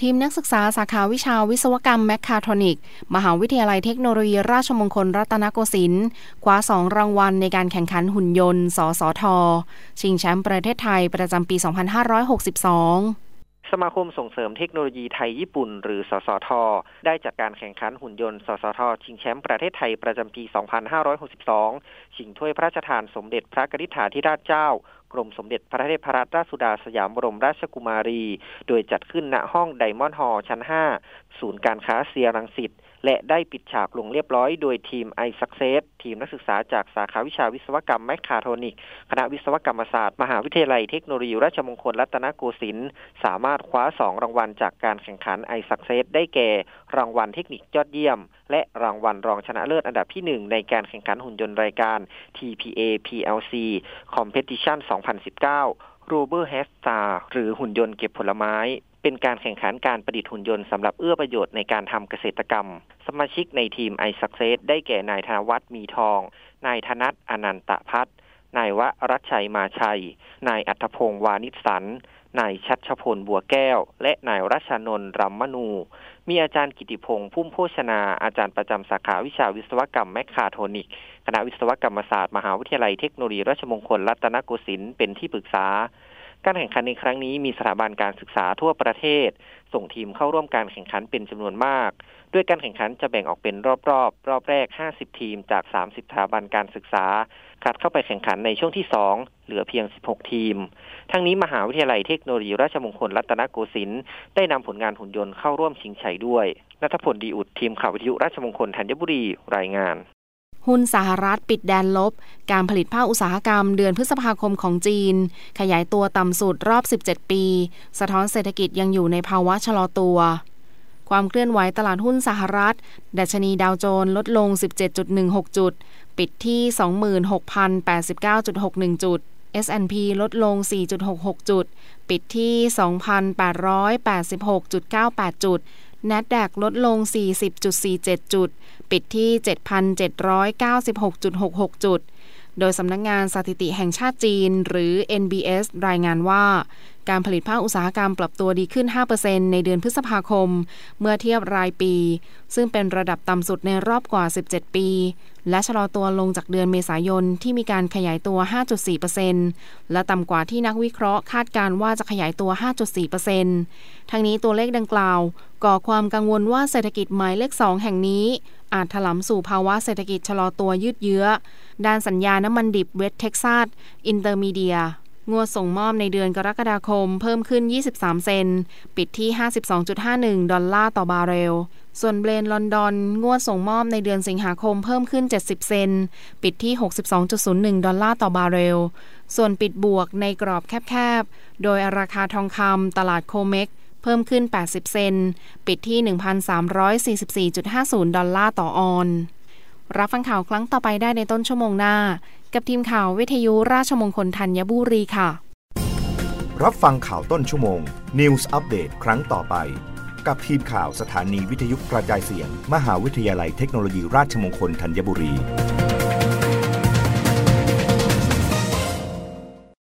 ทีมนักศึกษาสาขาวิชาวิศวกรรมแมคคาทรอนิก มหาวิทยาลัยเทคโนโลยีราชมงคลรัตนโกสินทร์คว้าสองรางวัลในการแข่งขันหุ่นยนต์ สสท ชิงแชมป์ประเทศไทยประจำปี 2562 สมาคมส่งเสริมเทคโนโลยีไทยญี่ปุ่น หรือสสท ได้จัดการแข่งขันหุ่นยนต์สสท ชิงแชมป์ประเทศไทยประจำปี 2562 ชิงถ้วยพระราชทานสมเด็จพระกนิษฐาธิราชเจ้ากรมสมเด็จพระเทพรัตนราชสุดาสยามบรมราชกุมารี โดยจัดขึ้นณห้อง Diamond Hall ชั้น 5 ศูนย์การค้าเซียร์รังสิต และได้ปิดฉากลงเรียบร้อยโดยทีม iSuccess ทีมนักศึกษาจากสาขาวิชาวิศวกรรมเมคคาทรอนิกส์ คณะวิศวกรรมศาสตร์ มหาวิทยาลัยเทคโนโลยีราชมงคลรัตนโกสินทร์สามารถคว้าสองรางวัลจากการแข่งขัน iSuccess ได้แก่ รางวัลเทคนิคยอดเยี่ยม และรางวัลรองชนะเลิศอันดับที่ 1 ในการแข่งขันหุ่นยนต์รายการ TPA PLC Competition 2019 r o b e r h e s t a r หรือหุ่นยนต์เก็บผลไม้ เป็นการแข่งขันการประดิษฐ์หุ่นยนต์สำหรับเอื้อประโยชน์ในการทำเกษตรกรรม สมาชิกในทีม iSuccess ได้แก่นายธนวัฒน์มีทอง นายธนัทอนันตพัฒน์นายวรัชชัยมาชัย นายอัธพงศ์วานิสันนายชัชพลบัวแก้ว และนายรัชนนท์รัมมนู มีอาจารย์กิติพงศ์พุ่มโภชนา อาจารย์ประจำสาขาวิชาวิศวกรรมแมคคาโทนิก คณะวิศวกรรมศาสตร์ มหาวิทยาลัยเทคโนโลยีราชมงคลรัตนโกสินทร์เป็นที่ปรึกษา การแข่งขันในครั้งนี้มีสถาบันการศึกษาทั่วประเทศ ส่งทีมเข้าร่วมการแข่งขันเป็นจำนวนมากด้วยการแข่งขันจะแบ่งออกเป็นรอบๆรอบรอบแรก 50 ทีมจาก 30สถาบันการศึกษา คัดเข้าไปแข่งขันในช่วงที่ 2 เหลือเพียง 16 ทีม ทั้งนี้มหาวิทยาลัยเทคโนโลยีราชมงคลรัตนโกสินทร์ได้นำผลงานหุ่นยนต์เข้าร่วมชิงชัยด้วยนัทพลดีอุดทีมข่าววิทยุราชมงคลธัญบุรีรายงาน หุ้นสหรัฐปิดแดนลบ การผลิตภาคอุตสาหกรรมเดือนพฤษภาคมของจีน ขยายตัวต่ำสุดรอบ 17 ปี สะท้อนเศรษฐกิจยังอยู่ในภาวะชะลอตัว ความเคลื่อนไหวตลาดหุ้นสหรัฐ ดัชนีดาวโจนส์ลดลง 17.16 จุด ปิดที่ 26,089.61 จุด S&P ลดลง 4.66 จุด ปิดที่ 2,886.98 จุด NASDAQ ลดลง 40.47 จุด ปิดที่ 7,796.66 จุด โดยสำนักงงานสถิติแห่งชาติจีน หรือ NBS รายงานว่า การผลิตภาคอุตสาหกรรมปรับตัวดีขึ้น 5%ในเดือนพฤษภาคม เมื่อเทียบรายปี ซึ่งเป็นระดับต่ำสุดในรอบกว่า 17 ปี และชะลอตัวลงจากเดือนเมษายนที่มีการขยายตัว 5.4%และต่ำกว่าที่นักวิเคราะห์คาดการว่าจะขยายตัว 5.4%ทั้งนี้ตัวเลขดังกล่าว ก่อความกังวลว่าเศรษฐกิจหมายเลข 2 แห่งนี้ อาจถลำสู่ภาวะเศรษฐกิจชะลอตัวยืดเยื้อ ด้านสัญญาน้ำมันดิบเวสเท็กซัสอินเตอร์มีเดียต งวดส่งมอบในเดือนกรกฎาคมเพิ่มขึ้น 23 เซนต์ ปิดที่ 52.51 ดอลลาร์ต่อบาร์เรล ส่วนเบรนท์ลอนดอน งวดส่งมอบในเดือนสิงหาคมเพิ่มขึ้น 70 เซนต์ ปิดที่ 62.01 ดอลลาร์ต่อบาร์เรล ส่วนปิดบวกในกรอบแคบๆ โดยราคาทองคำตลาดโคเม็กเพิ่มขึ้น 80 เซนต์ ปิดที่ 1,344.50 ดอลลาร์ต่อออน รับฟังข่าวครั้งต่อไปได้ในต้นชั่วโมงหน้า กับทีมข่าววิทยุราชมงคลธัญบุรีค่ะ รับฟังข่าวต้นชั่วโมง News อัปเดตครั้งต่อไป กับทีมข่าวสถานีวิทยุกระจายเสียง มหาวิทยาลัยเทคโนโลยีราชมงคลธัญบุรี